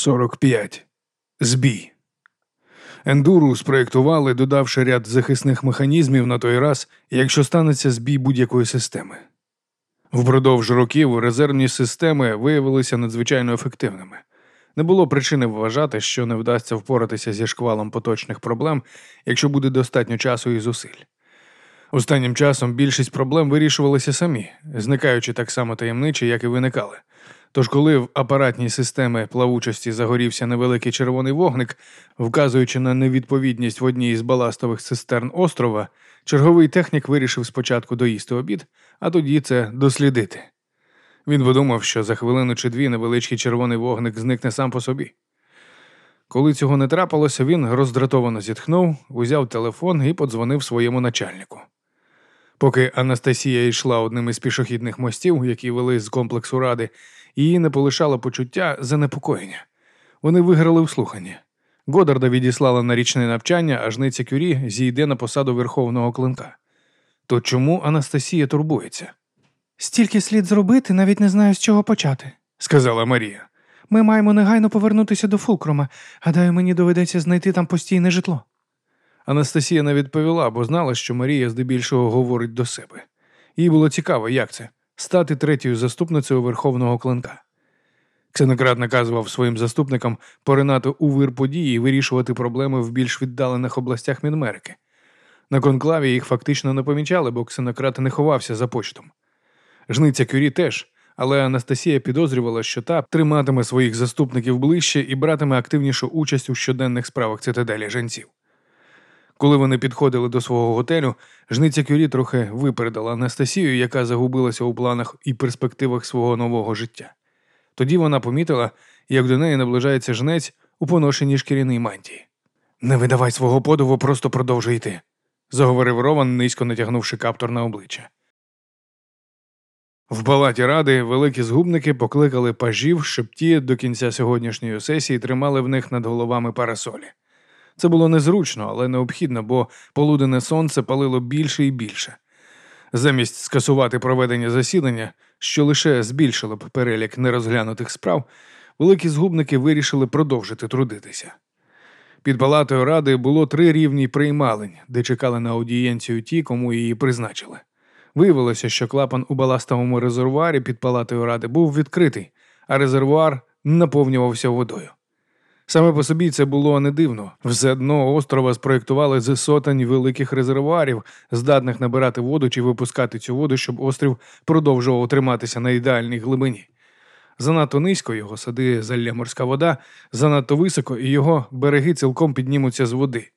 45. Збій. Ендуру спроєктували, додавши ряд захисних механізмів на той раз, якщо станеться збій будь-якої системи. Впродовж років резервні системи виявилися надзвичайно ефективними. Не було причини вважати, що не вдасться впоратися зі шквалом поточних проблем, якщо буде достатньо часу і зусиль. Останнім часом більшість проблем вирішувалися самі, зникаючи так само таємниче, як і виникали. Тож, коли в апаратній системі плавучості загорівся невеликий червоний вогник, вказуючи на невідповідність в одній із баластових цистерн острова, черговий технік вирішив спочатку доїсти обід, а тоді це дослідити. Він подумав, що за хвилину чи дві невеличкий червоний вогник зникне сам по собі. Коли цього не трапилося, він роздратовано зітхнув, узяв телефон і подзвонив своєму начальнику. Поки Анастасія йшла одним із пішохідних мостів, які вели з комплексу ради, її не полишало почуття занепокоєння. Вони виграли в слухання. Годарда відіслала на річне навчання, а жниця Кюрі зійде на посаду верховного клинка. То чому Анастасія турбується? Стільки слід зробити, навіть не знаю, з чого почати, сказала Марія. Ми маємо негайно повернутися до Фулкрума. Гадаю, мені доведеться знайти там постійне житло. Анастасія не відповіла, бо знала, що Марія здебільшого говорить до себе. Їй було цікаво, як це стати третьою заступницею верховного клинка. Ксенократ наказував своїм заступникам поринати у вир події і вирішувати проблеми в більш віддалених областях Мінмерики. На конклаві їх фактично не помічали, бо ксенократ не ховався за почтом. Жниця Кюрі теж, але Анастасія підозрювала, що та триматиме своїх заступників ближче і братиме активнішу участь у щоденних справах цитаделі жанців. Коли вони підходили до свого готелю, жниця Кюрі трохи випередила Анастасію, яка загубилася у планах і перспективах свого нового життя. Тоді вона помітила, як до неї наближається жнець у поношеній шкіряній мантії. Не видавай свого подову, просто продовжуй йти, заговорив Рован, низько натягнувши каптор на обличчя. В палаті ради великі згубники покликали пажів, щоб ті до кінця сьогоднішньої сесії тримали в них над головами парасолі. Це було незручно, але необхідно, бо полуденне сонце палило більше і більше. Замість скасувати проведення засідання, що лише збільшило б перелік нерозглянутих справ, великі згубники вирішили продовжити трудитися. Під палатою ради було три рівні приймалень, де чекали на аудієнцію ті, кому її призначили. Виявилося, що клапан у баластовому резервуарі під палатою ради був відкритий, а резервуар наповнювався водою. Саме по собі це було не дивно. Все дно острова спроєктували з сотень великих резервуарів, здатних набирати воду чи випускати цю воду, щоб острів продовжував триматися на ідеальній глибині. Занадто низько його сади залля морська вода, занадто високо, і його береги цілком піднімуться з води.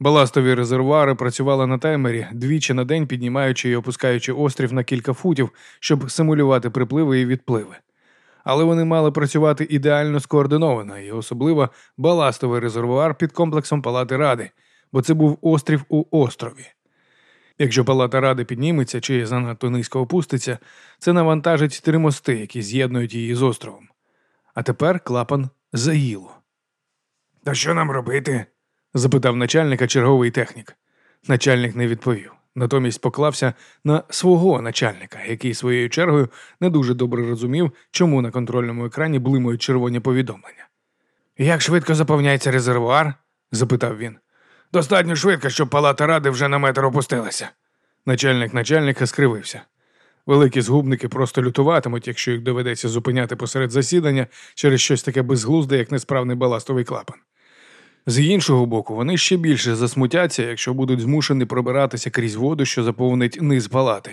Баластові резервуари працювали на таймері, двічі на день піднімаючи і опускаючи острів на кілька футів, щоб симулювати припливи і відпливи але вони мали працювати ідеально скоординовано і особливо баластовий резервуар під комплексом Палати Ради, бо це був острів у острові. Якщо палата ради підніметься чи занадто низько опуститься, це навантажить три мости, які з'єднують її з островом. А тепер клапан заїло. Та що нам робити? запитав начальника черговий технік. Начальник не відповів натомість поклався на свого начальника, який своєю чергою не дуже добре розумів, чому на контрольному екрані блимають червоні повідомлення. Як швидко заповняється резервуар? запитав він. Достатньо швидко, щоб палата ради вже на метр опустилася. Начальник начальника скривився. Великі згубники просто лютуватимуть, якщо їх доведеться зупиняти посеред засідання через щось таке безглузде, як несправний баластовий клапан. З іншого боку, вони ще більше засмутяться, якщо будуть змушені пробиратися крізь воду, що заповнить низ палати.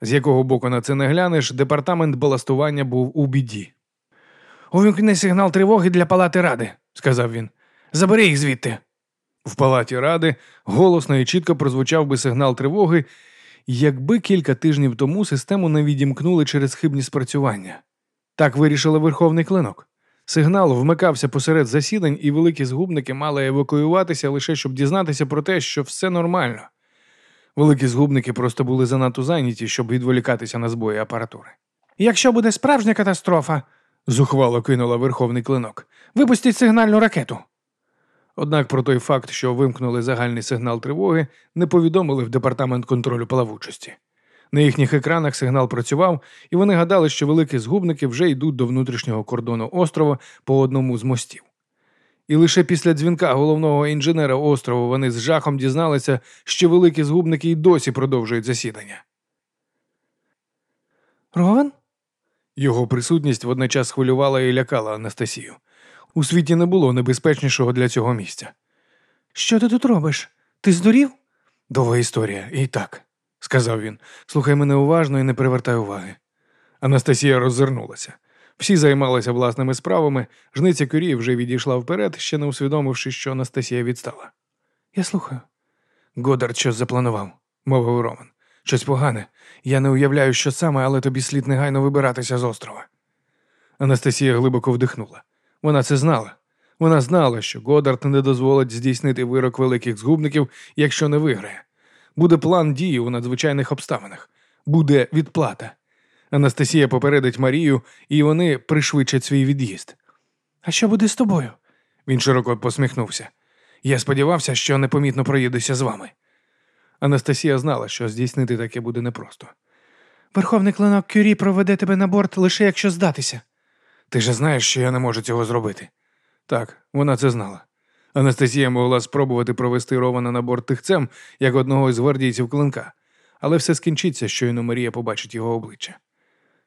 З якого боку на це не глянеш, департамент баластування був у біді. Увімкни сигнал тривоги для палати ради, сказав він. Забери їх звідти. В палаті ради голосно і чітко прозвучав би сигнал тривоги, якби кілька тижнів тому систему не відімкнули через хибні спрацювання. Так вирішили верховний клинок. Сигнал вмикався посеред засідань, і великі згубники мали евакуюватися лише щоб дізнатися про те, що все нормально. Великі згубники просто були занадто зайняті, щоб відволікатися на збої апаратури. Якщо буде справжня катастрофа, зухвало кинула верховний клинок, випустіть сигнальну ракету. Однак про той факт, що вимкнули загальний сигнал тривоги, не повідомили в департамент контролю плавучості. На їхніх екранах сигнал працював, і вони гадали, що великі згубники вже йдуть до внутрішнього кордону острова по одному з мостів. І лише після дзвінка головного інженера острову вони з жахом дізналися, що великі згубники й досі продовжують засідання. Рован? Його присутність водночас хвилювала і лякала Анастасію. У світі не було небезпечнішого для цього місця. Що ти тут робиш? Ти здурів? Довга історія, і так, сказав він. Слухай мене уважно і не привертай уваги. Анастасія роззирнулася. Всі займалися власними справами, жниця Кюрі вже відійшла вперед, ще не усвідомивши, що Анастасія відстала. Я слухаю. Годард щось запланував, мовив Роман. Щось погане. Я не уявляю, що саме, але тобі слід негайно вибиратися з острова. Анастасія глибоко вдихнула. Вона це знала. Вона знала, що Годард не дозволить здійснити вирок великих згубників, якщо не виграє. Буде план дії у надзвичайних обставинах, буде відплата. Анастасія попередить Марію, і вони пришвидшать свій від'їзд. А що буде з тобою? Він широко посміхнувся. Я сподівався, що непомітно проїдуся з вами. Анастасія знала, що здійснити таке буде непросто. Верховний клинок Кюрі проведе тебе на борт лише якщо здатися. Ти ж знаєш, що я не можу цього зробити. Так, вона це знала. Анастасія могла спробувати провести Рована на борт тихцем, як одного із гвардійців клинка, але все скінчиться, щойно Марія побачить його обличчя.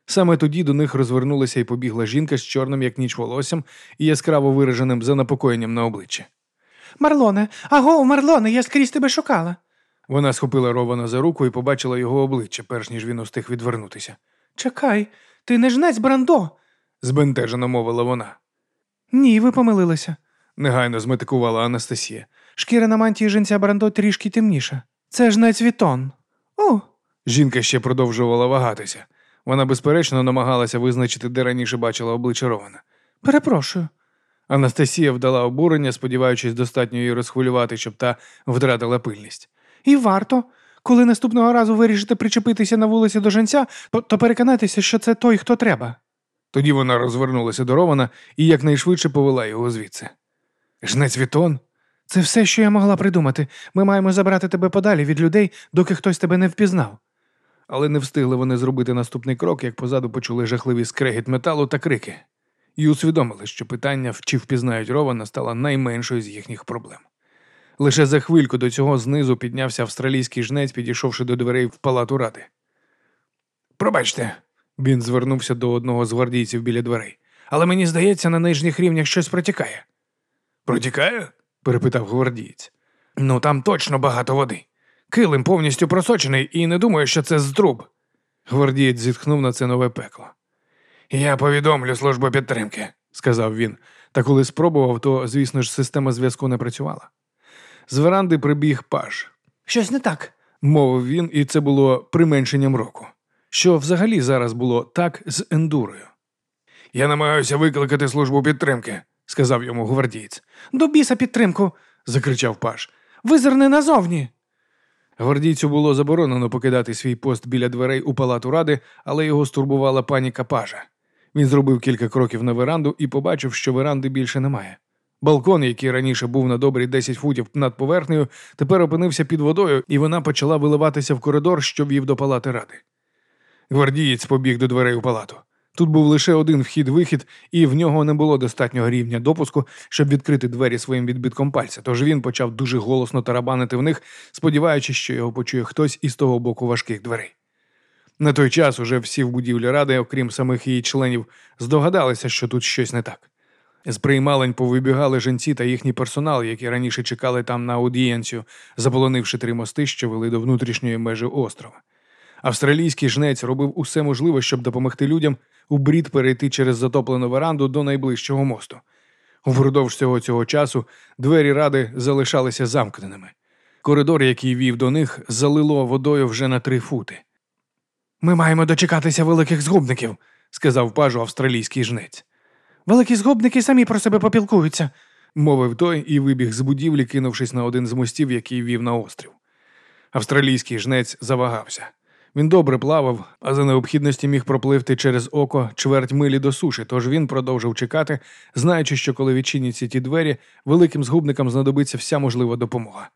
Саме тоді до них розвернулася і побігла жінка з чорним, як ніч волоссям, і яскраво вираженим занепокоєнням на обличчі. Марлоне, аго, Марлоне, я скрізь тебе шукала. Вона схопила Рована за руку і побачила його обличчя, перш ніж він устиг відвернутися. Чекай, ти не жнець Брандо. Збентежено мовила вона. Ні, ви помилилися. Негайно зметикувала Анастасія. Шкіра на мантії жінця Брандо трішки темніша. Це жнець Вітон. О, Жінка ще продовжувала вагатися. Вона, безперечно, намагалася визначити, де раніше бачила обличчя Рована. перепрошую. Анастасія вдала обурення, сподіваючись достатньо її розхвилювати, щоб та втратила пильність. І варто. Коли наступного разу вирішите причепитися на вулиці до женця, то, то переконайтеся, що це той, хто треба. Тоді вона розвернулася до Рована і якнайшвидше повела його звідси. Жнець Вітон? Це все, що я могла придумати. Ми маємо забрати тебе подалі від людей, доки хтось тебе не впізнав. Але не встигли вони зробити наступний крок, як позаду почули жахливий скрегіт металу та крики, і усвідомили, що питання, чи впізнають Рована, стало найменшою з їхніх проблем. Лише за хвильку до цього знизу піднявся австралійський жнець, підійшовши до дверей в палату ради. Пробачте, він звернувся до одного з гвардійців біля дверей. Але мені здається, на нижніх рівнях щось протікає. Протікає? перепитав гвардієць. Ну там точно багато води. Килим повністю просочений і не думаю, що це з труб. Гвардієць зітхнув на це нове пекло. Я повідомлю службу підтримки, сказав він. Та коли спробував, то, звісно ж, система зв'язку не працювала. З веранди прибіг паж, Щось не так. мовив він, і це було применшенням року. Що взагалі зараз було так з ендурою. Я намагаюся викликати службу підтримки, сказав йому гвардієць. До біса підтримку. Закричав паж. Визирни назовні. Гвардійцю було заборонено покидати свій пост біля дверей у палату ради, але його стурбувала паніка пажа. Він зробив кілька кроків на веранду і побачив, що веранди більше немає. Балкон, який раніше був на добрі 10 футів над поверхнею, тепер опинився під водою, і вона почала виливатися в коридор, що вів до палати ради. Гвардієць побіг до дверей у палату. Тут був лише один вхід-вихід, і в нього не було достатнього рівня допуску, щоб відкрити двері своїм відбитком пальця. Тож він почав дуже голосно тарабанити в них, сподіваючись, що його почує хтось із того боку важких дверей. На той час уже всі в будівлі ради, окрім самих її членів, здогадалися, що тут щось не так. З приймалень повибігали жінці та їхній персонал, які раніше чекали там на аудієнцію, заполонивши три мости, що вели до внутрішньої межі острова. Австралійський жнець робив усе можливе, щоб допомогти людям у брід перейти через затоплену веранду до найближчого мосту. Упродовж всього цього часу двері ради залишалися замкненими. Коридор, який вів до них, залило водою вже на три фути. Ми маємо дочекатися великих згубників, сказав пажу австралійський жнець. Великі згубники самі про себе попілкуються. мовив той і вибіг з будівлі, кинувшись на один з мостів, який вів на острів. Австралійський жнець завагався. Він добре плавав, а за необхідності міг пропливти через око чверть милі до суші, тож він продовжив чекати, знаючи, що коли відчиняться ті двері, великим згубникам знадобиться вся можлива допомога.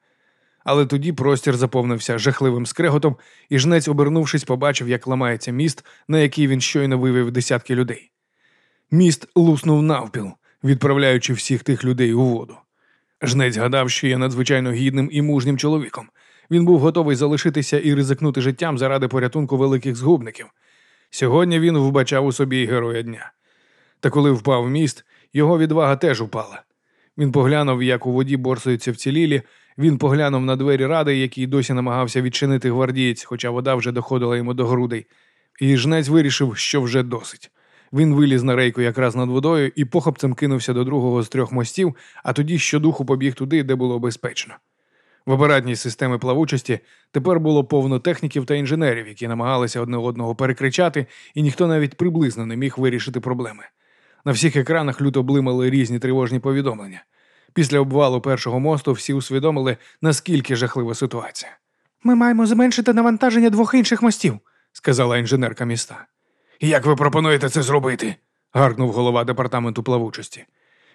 Але тоді простір заповнився жахливим скреготом, і жнець, обернувшись, побачив, як ламається міст, на який він щойно вивів десятки людей. Міст луснув навпіл, відправляючи всіх тих людей у воду. Жнець гадав, що є надзвичайно гідним і мужнім чоловіком. Він був готовий залишитися і ризикнути життям заради порятунку великих згубників. Сьогодні він вбачав у собі героя дня. Та коли впав міст, його відвага теж упала. Він поглянув, як у воді борсуються вцілілі, він поглянув на двері ради, який досі намагався відчинити гвардієць, хоча вода вже доходила йому до грудей. І жнець вирішив, що вже досить. Він виліз на рейку якраз над водою і похопцем кинувся до другого з трьох мостів, а тоді щодуху побіг туди, де було безпечно. В апаратній системі плавучості тепер було повно техніків та інженерів, які намагалися одне одного перекричати, і ніхто навіть приблизно не міг вирішити проблеми. На всіх екранах люто блимали різні тривожні повідомлення. Після обвалу першого мосту всі усвідомили, наскільки жахлива ситуація, Ми маємо зменшити навантаження двох інших мостів. сказала інженерка міста. Як ви пропонуєте це зробити? гаркнув голова департаменту плавучості.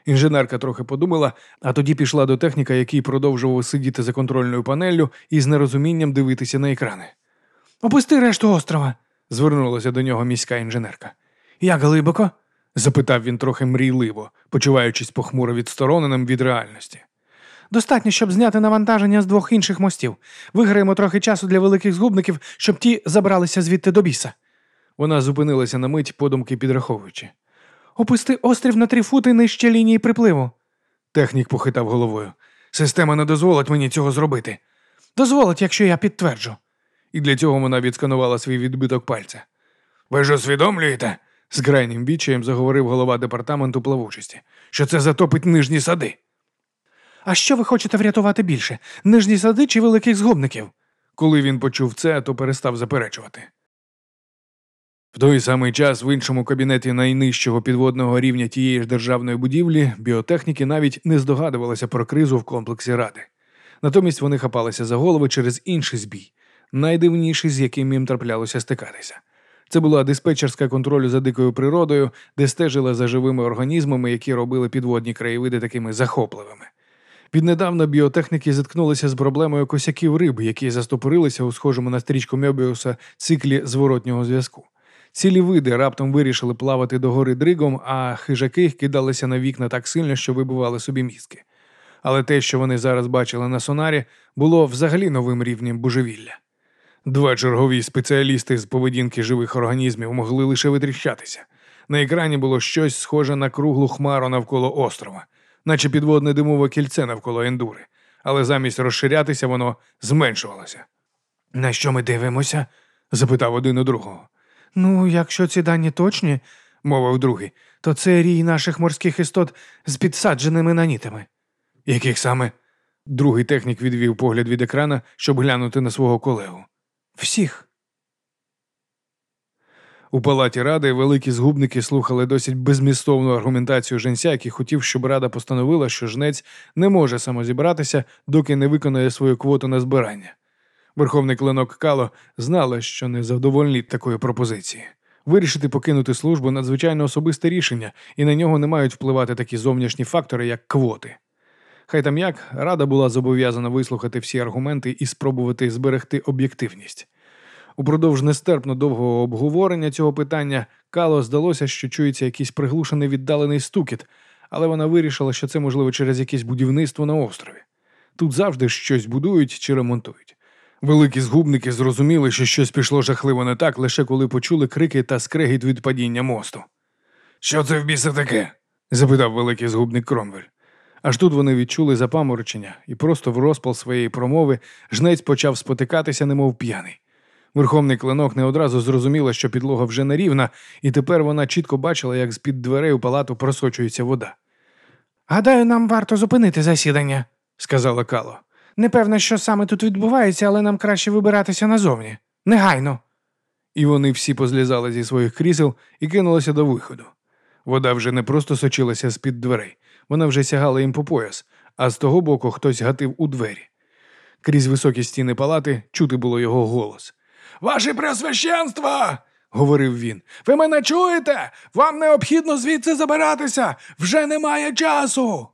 Інженерка трохи подумала, а тоді пішла до техніка, який продовжував сидіти за контрольною панеллю і з нерозумінням дивитися на екрани. Опусти решту острова. Звернулася до нього міська інженерка. Як глибоко? запитав він трохи мрійливо, почуваючись похмуро відстороненим від реальності. Достатньо, щоб зняти навантаження з двох інших мостів. Виграємо трохи часу для великих згубників, щоб ті забралися звідти до біса. Вона зупинилася на мить, подумки підраховуючи. Опусти острів на три фути нижче лінії припливу. Технік похитав головою. Система не дозволить мені цього зробити. Дозволить, якщо я підтверджу. І для цього вона відсканувала свій відбиток пальця. Ви ж усвідомлюєте? з крайнім відчаєм заговорив голова департаменту плавучості, що це затопить нижні сади. А що ви хочете врятувати більше? Нижні сади чи великих згубників? Коли він почув це, то перестав заперечувати. Той самий час в іншому кабінеті найнижчого підводного рівня тієї ж державної будівлі біотехніки навіть не здогадувалися про кризу в комплексі ради. Натомість вони хапалися за голови через інший збій, найдивніший, з яким їм траплялося стикатися. Це була диспетчерська контролю за дикою природою, де стежила за живими організмами, які робили підводні краєвиди такими захопливими. Віднедавна біотехніки зіткнулися з проблемою косяків риб, які застопорилися у схожому на стрічку Мьобіуса циклі зворотнього зв'язку. Цілі види раптом вирішили плавати до гори дригом, а хижаки кидалися на вікна так сильно, що вибивали собі мізки. Але те, що вони зараз бачили на сонарі, було взагалі новим рівнем божевілля. Два чергові спеціалісти з поведінки живих організмів могли лише витріщатися. На екрані було щось схоже на круглу хмару навколо острова, наче підводне димове кільце навколо ендури, але замість розширятися воно зменшувалося. На що ми дивимося? запитав один у другого. Ну, якщо ці дані точні, мовив другий. то це рій наших морських істот з підсадженими нанітами. Яких саме? Другий технік відвів погляд від екрана, щоб глянути на свого колегу. Всіх. У палаті ради великі згубники слухали досить безмістовну аргументацію женця, який хотів, щоб рада постановила, що жнець не може самозібратися, доки не виконає свою квоту на збирання. Верховний клинок Кало знала, що не задовольнить такої пропозиції. Вирішити покинути службу надзвичайно особисте рішення, і на нього не мають впливати такі зовнішні фактори, як квоти. Хай там як, рада була зобов'язана вислухати всі аргументи і спробувати зберегти об'єктивність. Упродовж нестерпно довгого обговорення цього питання Кало здалося, що чується якийсь приглушений віддалений стукіт, але вона вирішила, що це можливо через якесь будівництво на острові. Тут завжди щось будують чи ремонтують. Великі згубники зрозуміли, що щось пішло жахливо не так, лише коли почули крики та скрегіт від падіння мосту. Що це в біса таке? запитав великий згубник Кромвель. Аж тут вони відчули запаморочення, і просто в розпал своєї промови жнець почав спотикатися, немов п'яний. Верховний клинок не одразу зрозуміла, що підлога вже нерівна, і тепер вона чітко бачила, як з-під дверей у палату просочується вода. Гадаю, нам варто зупинити засідання, сказала Кало. Непевно, що саме тут відбувається, але нам краще вибиратися назовні. Негайно. І вони всі позлізали зі своїх крісел і кинулися до виходу. Вода вже не просто сочилася з-під дверей, вона вже сягала їм по пояс, а з того боку хтось гатив у двері. Крізь високі стіни палати чути було його голос. Ваше Преосвященство!» – говорив він. Ви мене чуєте? Вам необхідно звідси забиратися. Вже немає часу.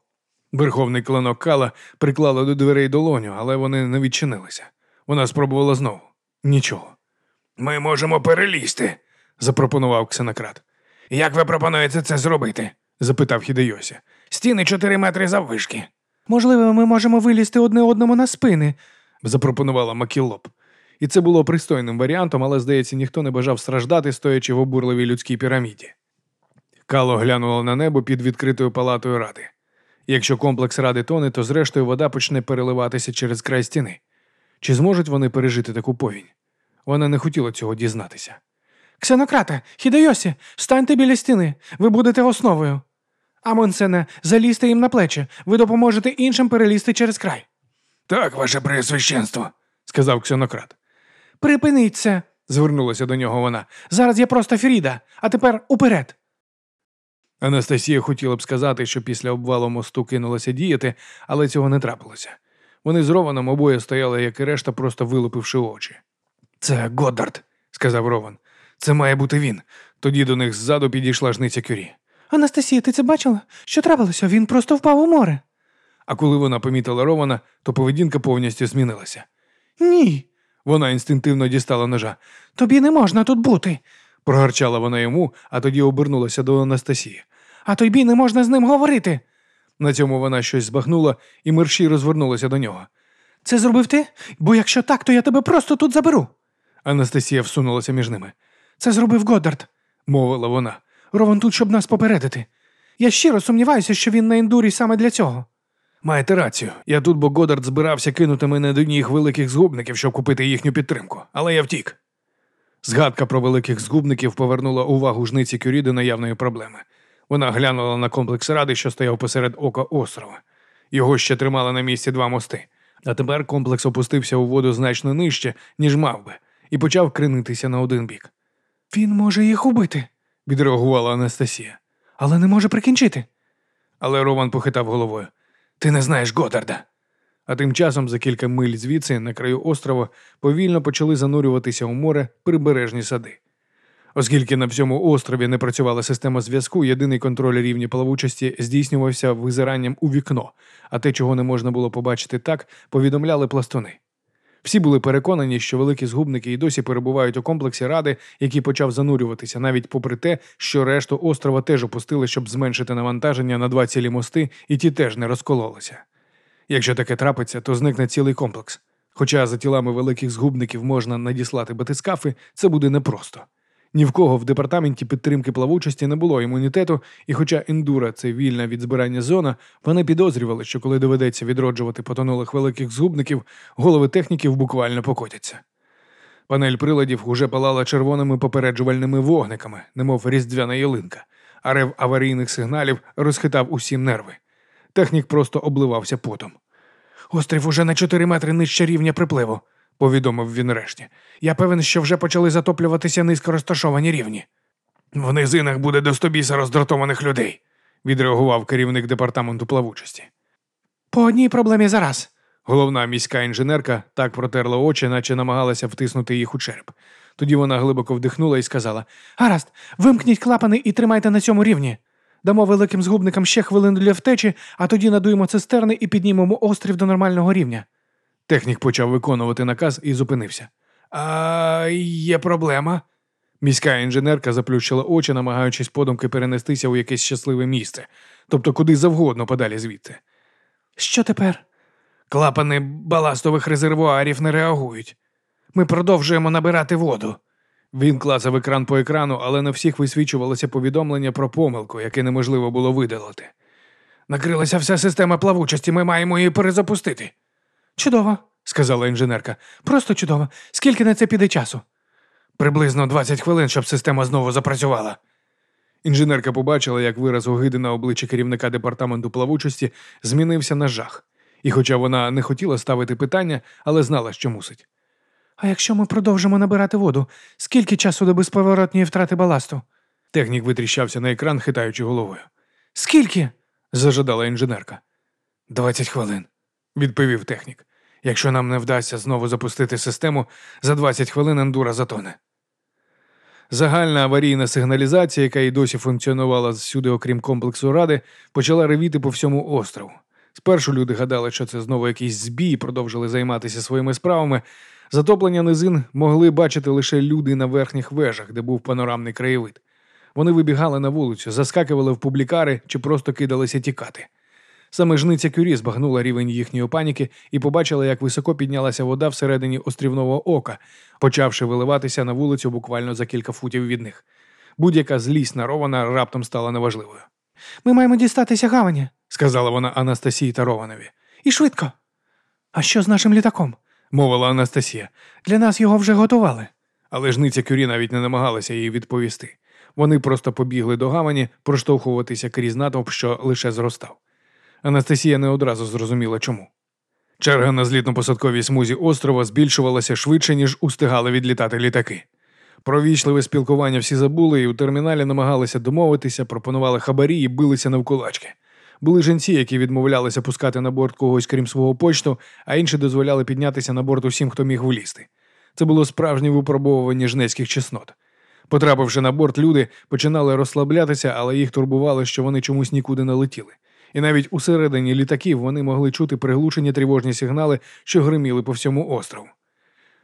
Верховний клинок Кала приклала до дверей долоню, але вони не відчинилися. Вона спробувала знову. Нічого. Ми можемо перелізти, запропонував ксенократ. Як ви пропонуєте це зробити? запитав Хідейосі. Стіни чотири метри заввишки, Можливо, ми можемо вилізти одне одному на спини. запропонувала Макілоп. І це було пристойним варіантом, але, здається, ніхто не бажав страждати, стоячи в обурливій людській піраміді. Кало глянуло на небо під відкритою палатою ради. Якщо комплекс ради тоне, то зрештою вода почне переливатися через край стіни. Чи зможуть вони пережити таку повінь? Вона не хотіла цього дізнатися. Ксенократе, Хідайосі, станьте біля стіни, ви будете основою. Амонсене, залізьте їм на плечі, ви допоможете іншим перелізти через край. Так, ваше преосвященство, сказав ксенократ. Припиніть це, Звернулася до нього вона. зараз я просто Фріда, а тепер уперед. Анастасія хотіла б сказати, що після обвалу мосту кинулася діяти, але цього не трапилося. Вони з Рованом обоє стояли, як і решта, просто вилупивши очі. Це Годдард, сказав Рован. Це має бути він. Тоді до них ззаду підійшла жниця Кюрі. Анастасія, ти це бачила? Що трапилося? Він просто впав у море. А коли вона помітила Рована, то поведінка повністю змінилася. Ні, Вона інстинктивно дістала ножа. тобі не можна тут бути. Прогарчала вона йому, а тоді обернулася до Анастасії. А тобі не можна з ним говорити. На цьому вона щось збагнула, і мерщій розвернулася до нього. Це зробив ти? Бо якщо так, то я тебе просто тут заберу. Анастасія всунулася між ними. Це зробив Годдард. Мовила вона. Рован тут, щоб нас попередити. Я щиро сумніваюся, що він на ендурі саме для цього. Маєте рацію. Я тут, бо Годард збирався кинути мене до ніг великих згубників, щоб купити їхню підтримку, але я втік. Згадка про великих згубників повернула увагу жниці Кюрі до наявної проблеми. Вона глянула на комплекс ради, що стояв посеред ока острова. Його ще тримали на місці два мости. А тепер комплекс опустився у воду значно нижче, ніж мав би, і почав кренитися на один бік. Він може їх убити, Відреагувала Анастасія. але не може прикінчити. Але Рован похитав головою. Ти не знаєш Годарда. А тим часом, за кілька миль звідси, на краю острова, повільно почали занурюватися у море прибережні сади. Оскільки на всьому острові не працювала система зв'язку, єдиний контроль рівня плавучості здійснювався визиранням у вікно, а те, чого не можна було побачити так, повідомляли пластуни. Всі були переконані, що великі згубники і досі перебувають у комплексі ради, який почав занурюватися, навіть попри те, що решту острова теж опустили, щоб зменшити навантаження на два цілі мости, і ті теж не розкололися. Якщо таке трапиться, то зникне цілий комплекс. Хоча за тілами великих згубників можна надіслати батискафи, це буде непросто. Ні в кого в департаменті підтримки плавучості не було імунітету, і хоча ендура це вільна від збирання зона, вони підозрювали, що коли доведеться відроджувати потонулих великих згубників, голови техніків буквально покотяться. Панель приладів уже палала червоними попереджувальними вогниками, немов різдвяна ялинка, а рев аварійних сигналів розхитав усім нерви. Технік просто обливався потом. Острів уже на 4 метри нижче рівня припливу, повідомив він решті. Я певен, що вже почали затоплюватися низько розташовані рівні. В низинах буде до стобіса роздратованих людей, відреагував керівник департаменту плавучості. По одній проблемі зараз. Головна міська інженерка так протерла очі, наче намагалася втиснути їх у череп. Тоді вона глибоко вдихнула і сказала: Гаразд, вимкніть клапани і тримайте на цьому рівні. Дамо великим згубникам ще хвилину для втечі, а тоді надуємо цистерни і піднімемо острів до нормального рівня. Технік почав виконувати наказ і зупинився. А є проблема. Міська інженерка заплющила очі, намагаючись подумки перенестися у якесь щасливе місце, тобто куди завгодно подалі звідти. Що тепер? Клапани баластових резервуарів не реагують. Ми продовжуємо набирати воду. Він клацав екран по екрану, але на всіх висвічувалося повідомлення про помилку, яке неможливо було видалити. Накрилася вся система плавучості, ми маємо її перезапустити, Чудово, сказала інженерка. просто чудово. Скільки на це піде часу? Приблизно 20 хвилин, щоб система знову запрацювала. Інженерка побачила, як вираз огиди на обличчі керівника департаменту плавучості змінився на жах. І хоча вона не хотіла ставити питання, але знала, що мусить. А якщо ми продовжимо набирати воду, скільки часу до безповоротньої втрати баласту? Технік витріщався на екран, хитаючи головою. Скільки? Зажадала інженерка. «20 хвилин, відповів технік. Якщо нам не вдасться знову запустити систему, за 20 хвилин ендура затоне. Загальна аварійна сигналізація, яка й досі функціонувала всюди, окрім комплексу ради, почала ревіти по всьому острову. Спершу люди гадали, що це знову якийсь збій, продовжили займатися своїми справами. Затоплення низин могли бачити лише люди на верхніх вежах, де був панорамний краєвид. Вони вибігали на вулицю, заскакували в публікари чи просто кидалися тікати. Саме жниця Кюрі збагнула рівень їхньої паніки і побачила, як високо піднялася вода всередині острівного ока, почавши виливатися на вулицю буквально за кілька футів від них. Будь-яка злість на Рована раптом стала неважливою, Ми маємо дістатися гавані. сказала вона Анастасії та Рованові. І швидко. А що з нашим літаком? Мовила Анастасія, Для нас його вже готували. але жниця Кюрі навіть не намагалася їй відповісти. Вони просто побігли до гавані проштовхуватися крізь натовп, що лише зростав. Анастасія не одразу зрозуміла чому. Черга на злітно-посадковій смузі острова збільшувалася швидше, ніж устигали відлітати літаки. Про вічливе спілкування всі забули і у терміналі намагалися домовитися, пропонували хабарі і билися навкулачки. Були жінці, які відмовлялися пускати на борт когось крім свого почту, а інші дозволяли піднятися на борт усім, хто міг влізти. Це було справжнє випробовування жнецьких чеснот. Потрапивши на борт, люди починали розслаблятися, але їх турбувало, що вони чомусь нікуди не летіли. І навіть усередині літаків вони могли чути приглушені тривожні сигнали, що гриміли по всьому острову.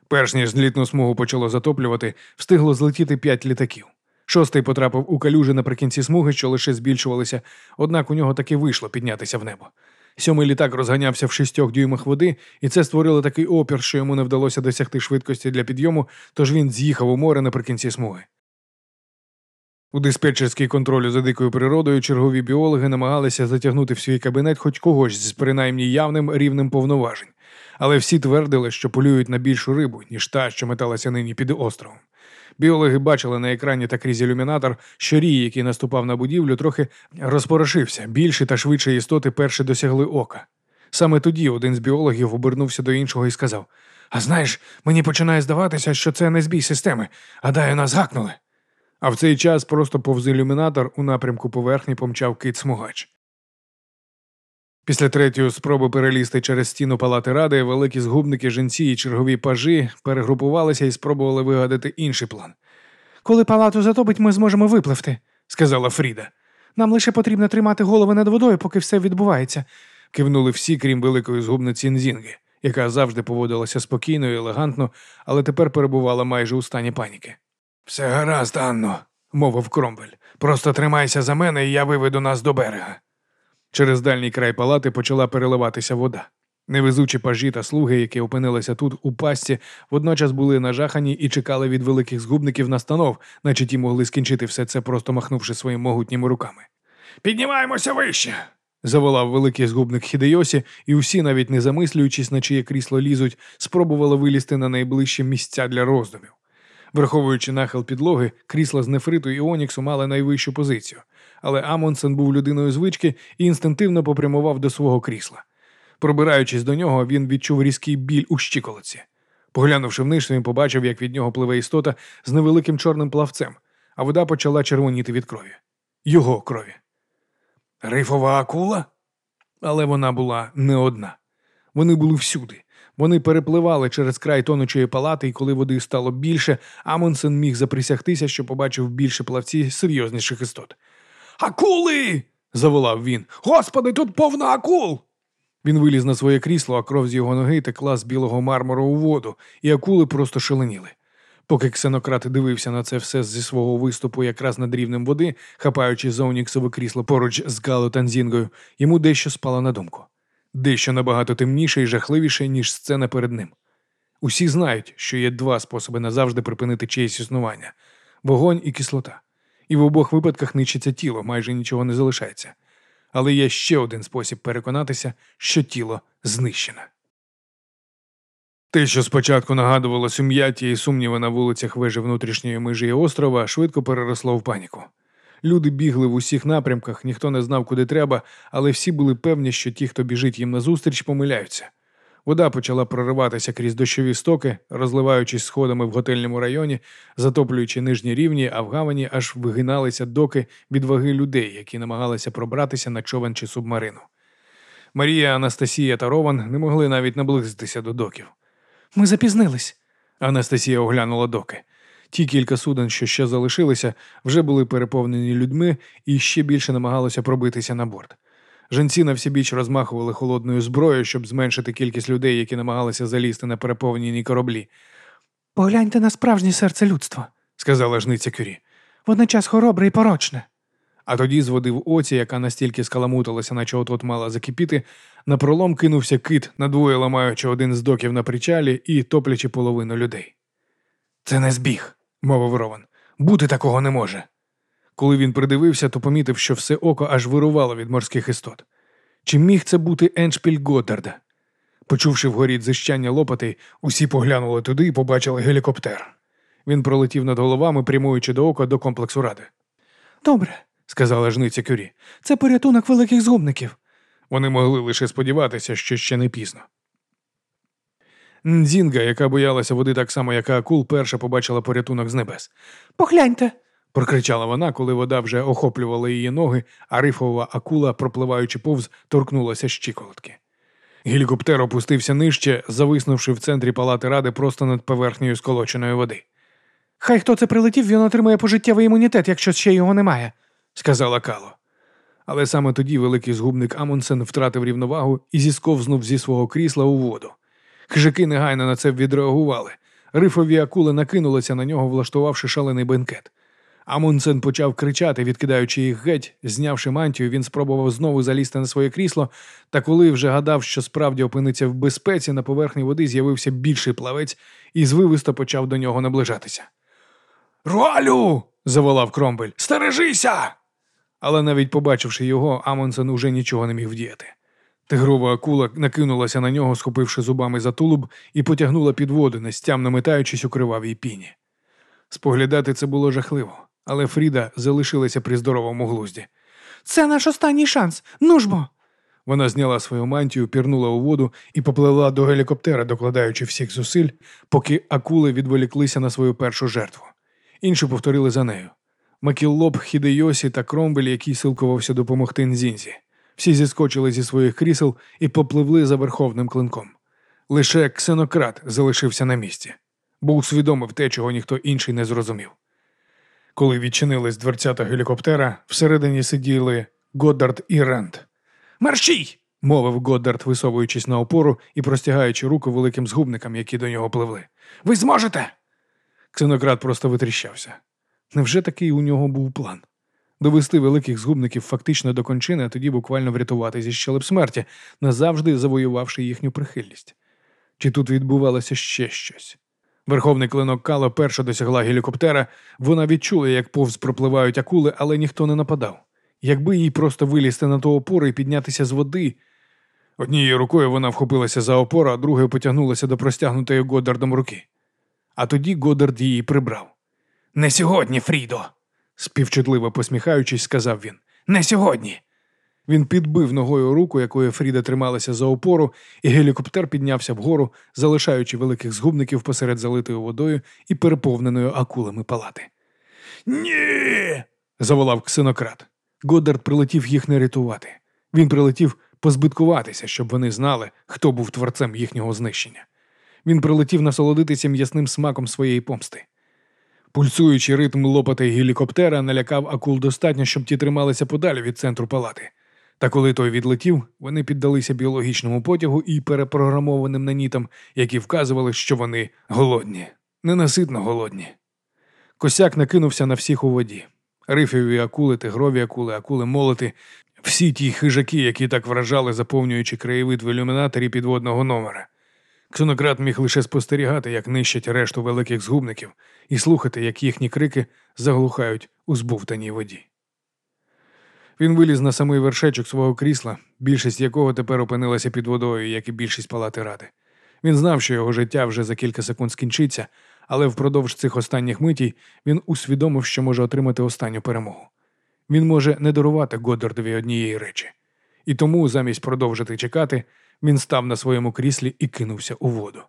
Перш ніж злітну смугу почало затоплювати, встигло злетіти п'ять літаків. Шостий потрапив у калюжі наприкінці смуги, що лише збільшувалися, однак у нього таки вийшло піднятися в небо. Сьомий літак розганявся в шістьох дюймах води, і це створило такий опір, що йому не вдалося досягти швидкості для підйому, тож він з'їхав у море наприкінці смуги. У диспетчерський контроль за дикою природою чергові біологи намагалися затягнути в свій кабінет хоч когось з принаймні явним рівнем повноважень, але всі твердили, що полюють на більшу рибу, ніж та, що металася нині під островом. Біологи бачили на екрані та крізь ілюмінатор, що рій, який наступав на будівлю, трохи розпорошився. Більші та швидші істоти перші досягли ока. Саме тоді один з біологів обернувся до іншого і сказав: А знаєш, мені починає здаватися, що це не збій системи, гадаю, нас гакнули. А в цей час просто повз ілюмінатор у напрямку поверхні помчав кит смугач. Після третьої спроби перелізти через стіну палати ради, великі згубники, жінці і чергові пажі перегрупувалися і спробували вигадати інший план, Коли палату затопить, ми зможемо випливти. сказала Фріда. Нам лише потрібно тримати голови над водою, поки все відбувається. Кивнули всі, крім великої згубниці Нзінги, яка завжди поводилася спокійно і елегантно, але тепер перебувала майже у стані паніки. Все гаразд, Анно, мовив Кромвель. Просто тримайся за мене, і я виведу нас до берега. Через дальній край палати почала переливатися вода. Невезучі пажі та слуги, які опинилися тут у пастці, водночас були нажахані і чекали від великих згубників настанов, наче ті могли скінчити все це, просто махнувши своїми могутніми руками. Піднімаємося вище. заволав великий згубник Хідейосі, і усі, навіть не замислюючись, на чиє крісло лізуть, спробували вилізти на найближчі місця для роздумів. Враховуючи нахил підлоги, крісла з нефриту і Оніксу мали найвищу позицію, але Амонсен був людиною звички і інстинктивно попрямував до свого крісла. Пробираючись до нього, він відчув різкий біль у щиколиці. Поглянувши вниз, він побачив, як від нього пливе істота з невеликим чорним плавцем, а вода почала червоніти від крові. Його крові. Рифова акула? Але вона була не одна. Вони були всюди. Вони перепливали через край тонучої палати, і коли води стало більше, Амундсен міг заприсягтися, що побачив більше плавці серйозніших істот. Акули. заволав він. Господи, тут повно акул. Він виліз на своє крісло, а кров з його ноги текла з білого мармуру у воду, і акули просто шаленіли. Поки ксенократ дивився на це все зі свого виступу якраз над рівнем води, хапаючи за оніксове крісло поруч з Гало Танзінгою, йому дещо спало на думку. Дещо набагато темніше і жахливіше, ніж сцена перед ним. Усі знають, що є два способи назавжди припинити чиєсь існування вогонь і кислота. І в обох випадках нищиться тіло, майже нічого не залишається. Але є ще один спосіб переконатися, що тіло знищене. Те, що спочатку нагадувало сум'яті і сумніви на вулицях вежі внутрішньої межі острова, швидко переросло в паніку. Люди бігли в усіх напрямках, ніхто не знав, куди треба, але всі були певні, що ті, хто біжить їм назустріч, помиляються. Вода почала прориватися крізь дощові стоки, розливаючись сходами в готельному районі, затоплюючи нижні рівні, а в гавані аж вигиналися доки від ваги людей, які намагалися пробратися на човен чи субмарину. Марія, Анастасія та Рован не могли навіть наблизитися до доків. Ми запізнились. Анастасія оглянула доки. Ті кілька суден, що ще залишилися, вже були переповнені людьми і ще більше намагалися пробитися на борт. Женці на всібіч розмахували холодною зброєю, щоб зменшити кількість людей, які намагалися залізти на переповнені кораблі, Погляньте на справжнє серце людства, сказала жниця Кюрі. водночас хоробре і порочне. А тоді з води в оці, яка настільки скаламутилася, наче от-от мала закипіти, на пролом кинувся кит, надвоє ламаючи один з доків на причалі і топлячи половину людей. Це не збіг, мовив Рован. Бути такого не може. Коли він придивився, то помітив, що все око аж вирувало від морських істот. Чи міг це бути Еншпіль Годдарда? Почувши вгорі дзищання лопатей, усі поглянули туди і побачили гелікоптер. Він пролетів над головами, прямуючи до ока до комплексу ради, Добре, сказала жниця Кюрі. це порятунок великих згубників. Вони могли лише сподіватися, що ще не пізно. Нзінга, яка боялася води так само, як і акул, перша побачила порятунок з небес. Погляньте. Прокричала вона, коли вода вже охоплювала її ноги, а рифова акула, пропливаючи повз, торкнулася щиколотки. Гелікоптер опустився нижче, зависнувши в центрі палати ради просто над поверхнею сколоченої води, Хай хто це прилетів, він отримає пожиттєвий імунітет, якщо ще його немає. сказала Кало. Але саме тоді великий згубник Амундсен втратив рівновагу і зісковзнув зі свого крісла у воду. Хижаки негайно на це відреагували. Рифові акули накинулися на нього, влаштувавши шалений бенкет. Амундсен почав кричати, відкидаючи їх геть, знявши мантію, він спробував знову залізти на своє крісло, та коли вже гадав, що справді опиниться в безпеці, на поверхні води з'явився більший плавець і звивисто почав до нього наближатися. Руалю. заволав Кромбель. Стережися! Але навіть побачивши його, Амундсен уже нічого не міг вдіяти. Тигрова акула накинулася на нього, схопивши зубами за тулуб, і потягнула під воду, нестямно метаючись у кривавій піні. Споглядати це було жахливо, але Фріда залишилася при здоровому глузді. Це наш останній шанс. Ну ж бо. Вона зняла свою мантію, пірнула у воду і попливла до гелікоптера, докладаючи всіх зусиль, поки акули відволіклися на свою першу жертву. Інші повторили за нею. Макіллоп, Хідейосі та Кромбель, який силкувався допомогти Нзінзі. Всі зіскочили зі своїх крісел і попливли за верховним клинком. Лише ксенократ залишився на місці, бо усвідомив те, чого ніхто інший не зрозумів. Коли відчинились дверцята гелікоптера, всередині сиділи Годдард і Рент. Мерщій! мовив Годдард, висовуючись на опору і простягаючи руку великим згубникам, які до нього пливли. Ви зможете? Ксенократ просто витріщався. Невже такий у нього був план? Довести великих згубників фактично до кончини, а тоді буквально врятувати зі щелеп смерті, назавжди завоювавши їхню прихильність. Чи тут відбувалося ще щось? Верховний клинок Кало перша досягла гелікоптера, вона відчула, як повз пропливають акули, але ніхто не нападав. Якби їй просто вилізти на ту опору і піднятися з води. Однією рукою вона вхопилася за опору, а другою потягнулася до простягнутої Годдардом руки. А тоді Годдард її прибрав. Не сьогодні, Фрідо, співчутливо посміхаючись, сказав він. Не сьогодні. Він підбив ногою руку, якою Фріда трималася за опору, і гелікоптер піднявся вгору, залишаючи великих згубників посеред залитої водою і переповненою акулами палати. Ні. заволав ксенократ. Годдард прилетів їх не рятувати. Він прилетів позбиткуватися, щоб вони знали, хто був творцем їхнього знищення. Він прилетів насолодитися м'ясним смаком своєї помсти. Пульсуючий ритм лопати гелікоптера налякав акул достатньо, щоб ті трималися подалі від центру палати. Та коли той відлетів, вони піддалися біологічному потягу і перепрограмованим нанітам, які вказували, що вони голодні, ненаситно голодні. Косяк накинувся на всіх у воді. Рифові акули, тигрові акули, акули молоти, всі ті хижаки, які так вражали, заповнюючи краєвид в ілюмінаторі підводного номера. Ксенократ міг лише спостерігати, як нищать решту великих згубників, і слухати, як їхні крики заглухають у збувтаній воді. Він виліз на самий вершечок свого крісла, більшість якого тепер опинилася під водою, як і більшість палати ради. Він знав, що його життя вже за кілька секунд скінчиться, але впродовж цих останніх митій він усвідомив, що може отримати останню перемогу. Він може не дарувати Годдардові однієї речі. І тому, замість продовжити чекати, він став на своєму кріслі і кинувся у воду.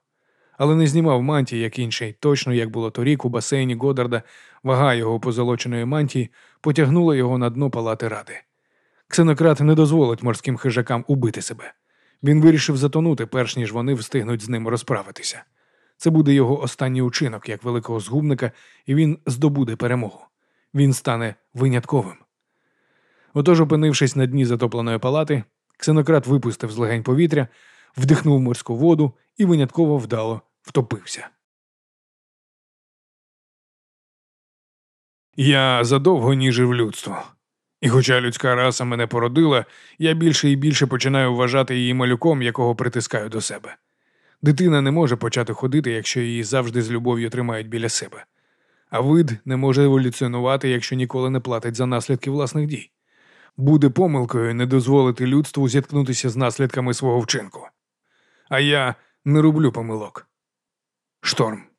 Але не знімав мантії, як інший, точно як було торік у басейні Годдарда, вага його позолоченої мантії потягнула його на дно палати ради. Ксенократ не дозволить морським хижакам убити себе. Він вирішив затонути, перш ніж вони встигнуть з ним розправитися. Це буде його останній учинок як великого згубника, і він здобуде перемогу. Він стане винятковим. Отож, опинившись на дні затопленої палати, ксенократ випустив з легень повітря, вдихнув морську воду і винятково вдало втопився. Я задовго ніжив людство. І хоча людська раса мене породила, я більше і більше починаю вважати її малюком, якого притискаю до себе. Дитина не може почати ходити, якщо її завжди з любов'ю тримають біля себе. А вид не може еволюціонувати, якщо ніколи не платить за наслідки власних дій. Буде помилкою не дозволити людству зіткнутися з наслідками свого вчинку. А я не роблю помилок. Шторм.